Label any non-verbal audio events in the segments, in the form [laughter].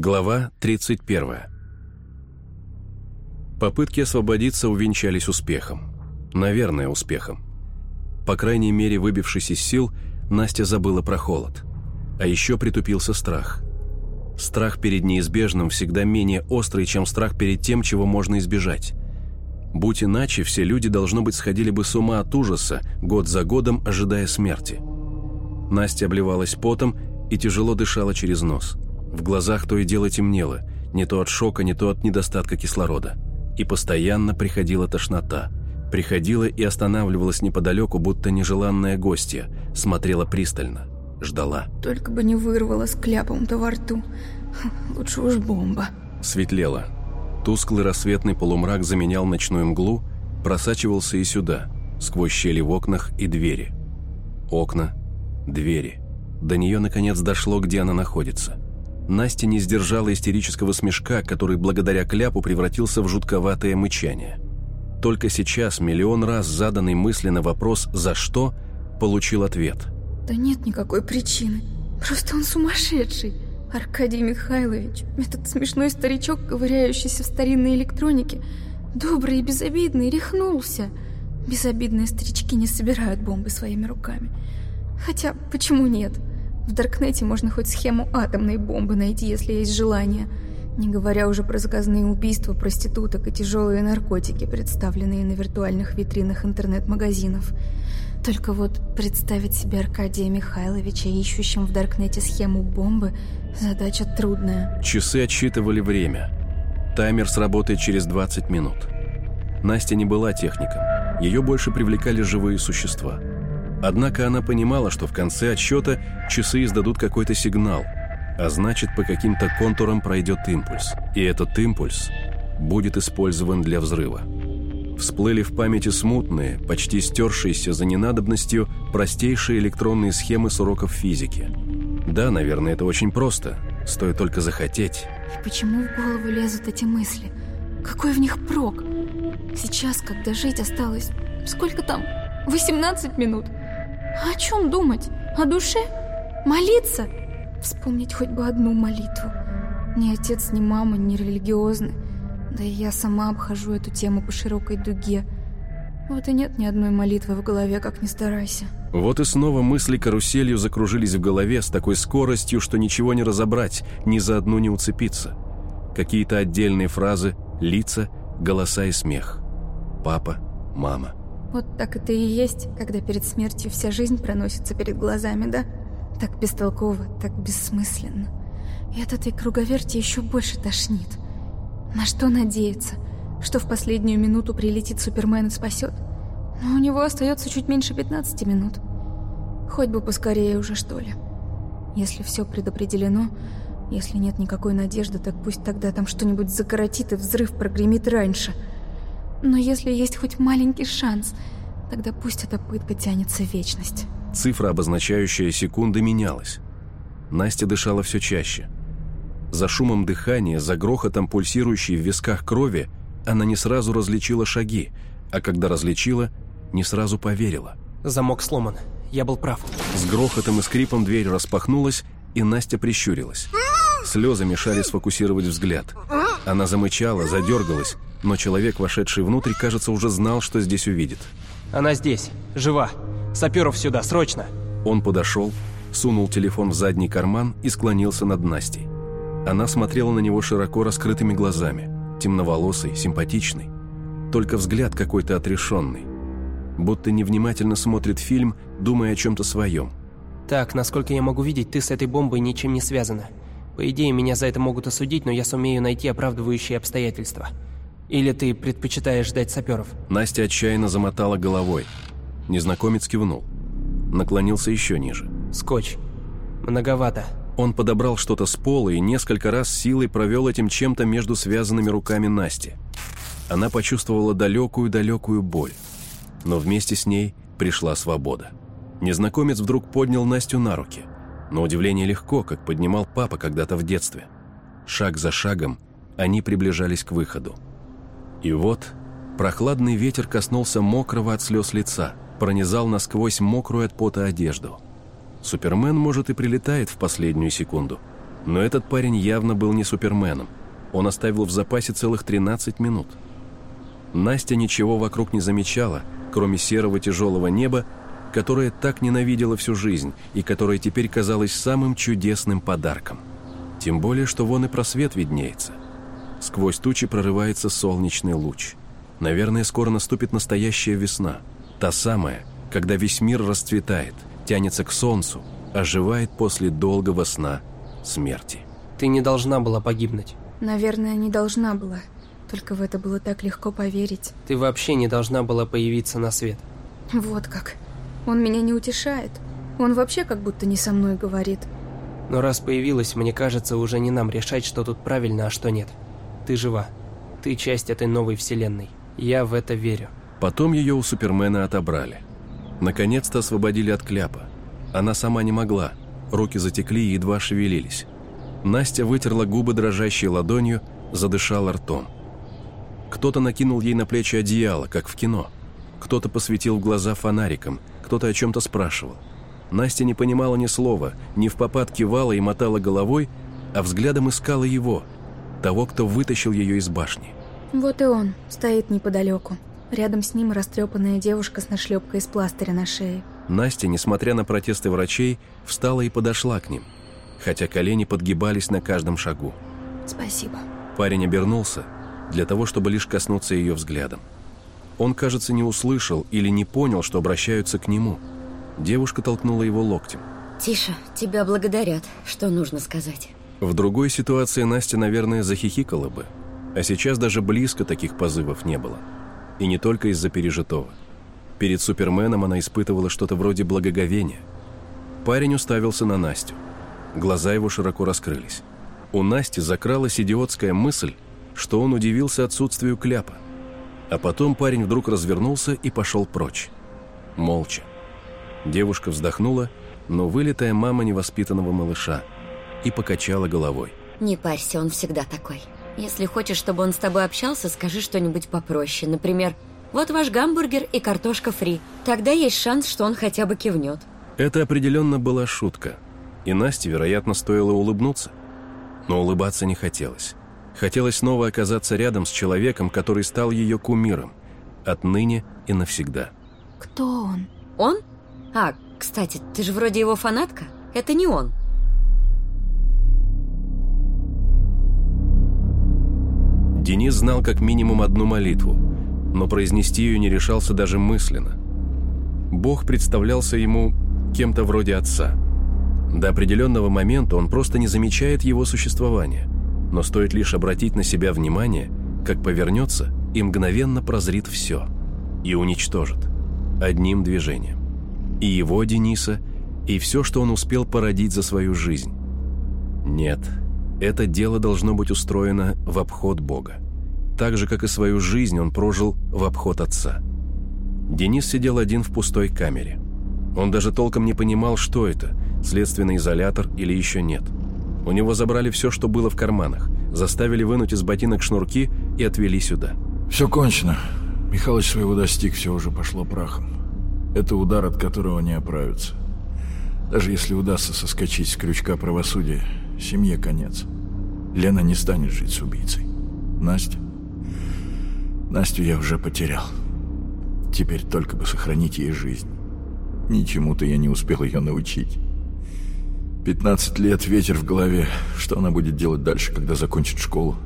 Глава 31. Попытки освободиться увенчались успехом. Наверное, успехом. По крайней мере, выбившись из сил, Настя забыла про холод. А еще притупился страх. Страх перед неизбежным всегда менее острый, чем страх перед тем, чего можно избежать. Будь иначе, все люди, должно быть, сходили бы с ума от ужаса, год за годом ожидая смерти. Настя обливалась потом и тяжело дышала через нос – в глазах то и дело темнело, не то от шока, не то от недостатка кислорода. И постоянно приходила тошнота. Приходила и останавливалась неподалеку, будто нежеланная гостья, смотрела пристально, ждала. Только бы не вырвала с кляпом-то во рту. [laughs] Лучше уж бомба. Светлело. Тусклый рассветный полумрак заменял ночную мглу, просачивался и сюда, сквозь щели в окнах и двери. Окна, двери. До нее, наконец, дошло, где она находится – Настя не сдержала истерического смешка, который благодаря кляпу превратился в жутковатое мычание. Только сейчас миллион раз заданный мысленно вопрос «за что?» получил ответ. «Да нет никакой причины. Просто он сумасшедший. Аркадий Михайлович, этот смешной старичок, ковыряющийся в старинной электронике, добрый и безобидный, рехнулся. Безобидные старички не собирают бомбы своими руками. Хотя, почему нет?» В Даркнете можно хоть схему атомной бомбы найти, если есть желание. Не говоря уже про заказные убийства проституток и тяжелые наркотики, представленные на виртуальных витринах интернет-магазинов. Только вот представить себе Аркадия Михайловича, ищущим в Даркнете схему бомбы, задача трудная. Часы отсчитывали время. Таймер сработает через 20 минут. Настя не была техником. Ее больше привлекали живые существа – Однако она понимала, что в конце отсчета часы издадут какой-то сигнал, а значит, по каким-то контурам пройдет импульс. И этот импульс будет использован для взрыва. Всплыли в памяти смутные, почти стершиеся за ненадобностью простейшие электронные схемы с уроков физики. Да, наверное, это очень просто, стоит только захотеть. И почему в голову лезут эти мысли? Какой в них прок? Сейчас, когда жить осталось... Сколько там? 18 минут? О чем думать? О душе? Молиться? Вспомнить хоть бы одну молитву. Ни отец, ни мама не религиозны. Да и я сама обхожу эту тему по широкой дуге. Вот и нет ни одной молитвы в голове, как ни старайся. Вот и снова мысли каруселью закружились в голове с такой скоростью, что ничего не разобрать, ни за одну не уцепиться. Какие-то отдельные фразы, лица, голоса и смех. Папа, мама. Вот так это и есть, когда перед смертью вся жизнь проносится перед глазами, да? Так бестолково, так бессмысленно. И от этой круговерти еще больше тошнит. На что надеяться? Что в последнюю минуту прилетит Супермен и спасет? Но у него остается чуть меньше 15 минут. Хоть бы поскорее уже, что ли. Если все предопределено, если нет никакой надежды, так пусть тогда там что-нибудь закоротит и взрыв прогремит раньше – но если есть хоть маленький шанс, тогда пусть эта пытка тянется в вечность. Цифра, обозначающая секунды, менялась. Настя дышала все чаще. За шумом дыхания, за грохотом пульсирующей в висках крови, она не сразу различила шаги, а когда различила, не сразу поверила. Замок сломан. Я был прав. С грохотом и скрипом дверь распахнулась, и Настя прищурилась. Слезы мешали сфокусировать взгляд. Она замычала, задергалась, но человек, вошедший внутрь, кажется, уже знал, что здесь увидит. «Она здесь, жива. Саперов сюда, срочно!» Он подошел, сунул телефон в задний карман и склонился над Настей. Она смотрела на него широко раскрытыми глазами, темноволосый, симпатичный. Только взгляд какой-то отрешенный. Будто невнимательно смотрит фильм, думая о чем-то своем. «Так, насколько я могу видеть, ты с этой бомбой ничем не связана. По идее, меня за это могут осудить, но я сумею найти оправдывающие обстоятельства. Или ты предпочитаешь ждать саперов?» Настя отчаянно замотала головой. Незнакомец кивнул. Наклонился еще ниже. «Скотч. Многовато». Он подобрал что-то с пола и несколько раз силой провел этим чем-то между связанными руками Насти. Она почувствовала далекую-далекую боль. Но вместе с ней пришла свобода. Незнакомец вдруг поднял Настю на руки. На удивление легко, как поднимал папа когда-то в детстве. Шаг за шагом они приближались к выходу. И вот прохладный ветер коснулся мокрого от слез лица, пронизал насквозь мокрую от пота одежду. Супермен, может, и прилетает в последнюю секунду. Но этот парень явно был не суперменом. Он оставил в запасе целых 13 минут. Настя ничего вокруг не замечала, кроме серого тяжелого неба, которое так ненавидела всю жизнь и которое теперь казалось самым чудесным подарком. Тем более, что вон и просвет виднеется. Сквозь тучи прорывается солнечный луч. Наверное, скоро наступит настоящая весна. Та самая, когда весь мир расцветает, тянется к солнцу, оживает после долгого сна смерти. Ты не должна была погибнуть. Наверное, не должна была. Только в это было так легко поверить. Ты вообще не должна была появиться на свет. Вот как. Он меня не утешает. Он вообще как будто не со мной говорит. Но раз появилась, мне кажется, уже не нам решать, что тут правильно, а что нет. Ты жива. Ты часть этой новой вселенной. Я в это верю. Потом ее у Супермена отобрали. Наконец-то освободили от кляпа. Она сама не могла. Руки затекли и едва шевелились. Настя вытерла губы дрожащей ладонью, задышала ртом. Кто-то накинул ей на плечи одеяло, как в кино. Кто-то посветил в глаза фонариком, кто-то о чем-то спрашивал. Настя не понимала ни слова, не в попад кивала и мотала головой, а взглядом искала его, того, кто вытащил ее из башни. Вот и он, стоит неподалеку. Рядом с ним растрепанная девушка с нашлепкой из пластыря на шее. Настя, несмотря на протесты врачей, встала и подошла к ним, хотя колени подгибались на каждом шагу. Спасибо. Парень обернулся для того, чтобы лишь коснуться ее взглядом. Он, кажется, не услышал или не понял, что обращаются к нему. Девушка толкнула его локтем. «Тише, тебя благодарят. Что нужно сказать?» В другой ситуации Настя, наверное, захихикала бы. А сейчас даже близко таких позывов не было. И не только из-за пережитого. Перед Суперменом она испытывала что-то вроде благоговения. Парень уставился на Настю. Глаза его широко раскрылись. У Насти закралась идиотская мысль, что он удивился отсутствию кляпа. А потом парень вдруг развернулся и пошел прочь. Молча. Девушка вздохнула, но вылитая мама невоспитанного малыша, и покачала головой. «Не парься, он всегда такой. Если хочешь, чтобы он с тобой общался, скажи что-нибудь попроще. Например, вот ваш гамбургер и картошка фри. Тогда есть шанс, что он хотя бы кивнет». Это определенно была шутка. И Насте, вероятно, стоило улыбнуться. Но улыбаться не хотелось. Хотелось снова оказаться рядом с человеком, который стал ее кумиром. Отныне и навсегда. Кто он? Он? А, кстати, ты же вроде его фанатка. Это не он. Денис знал как минимум одну молитву, но произнести ее не решался даже мысленно. Бог представлялся ему кем-то вроде отца. До определенного момента он просто не замечает его существования, но стоит лишь обратить на себя внимание, как повернется и мгновенно прозрит все и уничтожит одним движением. И его, Дениса, и все, что он успел породить за свою жизнь. Нет, это дело должно быть устроено в обход Бога. Так же, как и свою жизнь он прожил в обход отца. Денис сидел один в пустой камере. Он даже толком не понимал, что это, следственный изолятор или еще нет. У него забрали все, что было в карманах, заставили вынуть из ботинок шнурки и отвели сюда. Все кончено. Михалыч своего достиг, все уже пошло прахом. Это удар, от которого не оправится. Даже если удастся соскочить с крючка правосудия, семье конец. Лена не станет жить с убийцей. Настя? Настю я уже потерял. Теперь только бы сохранить ей жизнь. Ничему-то я не успел ее научить. 15 лет, ветер в голове. Что она будет делать дальше, когда закончит школу?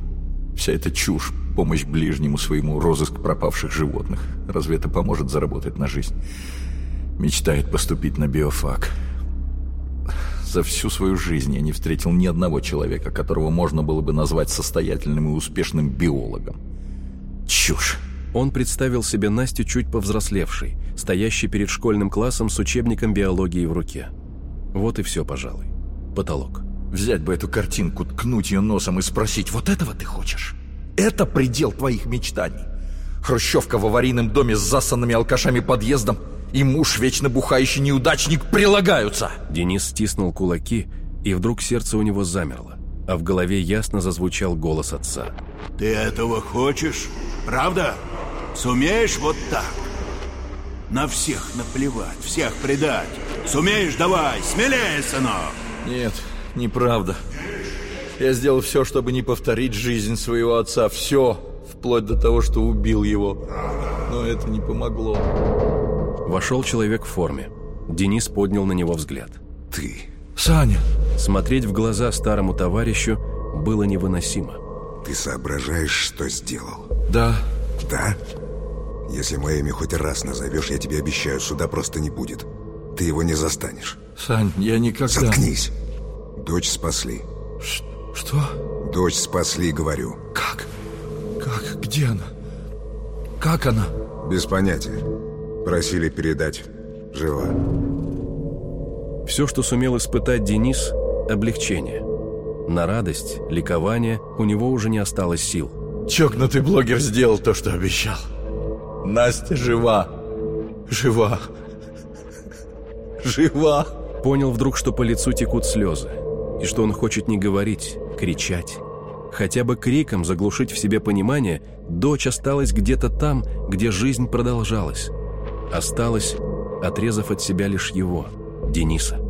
Вся эта чушь, помощь ближнему своему, розыск пропавших животных. Разве это поможет заработать на жизнь? Мечтает поступить на биофак. За всю свою жизнь я не встретил ни одного человека, которого можно было бы назвать состоятельным и успешным биологом. Чушь. Он представил себе Настю чуть повзрослевшей, стоящей перед школьным классом с учебником биологии в руке. Вот и все, пожалуй. Потолок. Взять бы эту картинку, ткнуть ее носом и спросить, вот этого ты хочешь? Это предел твоих мечтаний? Хрущевка в аварийном доме с засанными алкашами подъездом и муж, вечно бухающий неудачник, прилагаются. Денис стиснул кулаки, и вдруг сердце у него замерло, а в голове ясно зазвучал голос отца. Ты этого хочешь? Правда? Сумеешь вот так? На всех наплевать, всех предать. Сумеешь, давай, смелее, сынок. Нет, неправда. Я сделал все, чтобы не повторить жизнь своего отца. Все, вплоть до того, что убил его. Но это не помогло. Вошел человек в форме. Денис поднял на него взгляд. Ты. Саня. Смотреть в глаза старому товарищу было невыносимо. Ты соображаешь, что сделал? Да. Да? Если мое имя хоть раз назовешь, я тебе обещаю, суда просто не будет. Ты его не застанешь. Сань, я никогда... Заткнись. Дочь спасли. Ш что? Дочь спасли, говорю. Как? Как? Где она? Как она? Без понятия. Просили передать. Жива. Все, что сумел испытать Денис – облегчение. На радость, ликование у него уже не осталось сил. Чокнутый блогер сделал то, что обещал. Настя жива. Жива. Жива. Понял вдруг, что по лицу текут слезы, и что он хочет не говорить, кричать. Хотя бы криком заглушить в себе понимание, дочь осталась где-то там, где жизнь продолжалась. Осталась, отрезав от себя лишь его, Дениса.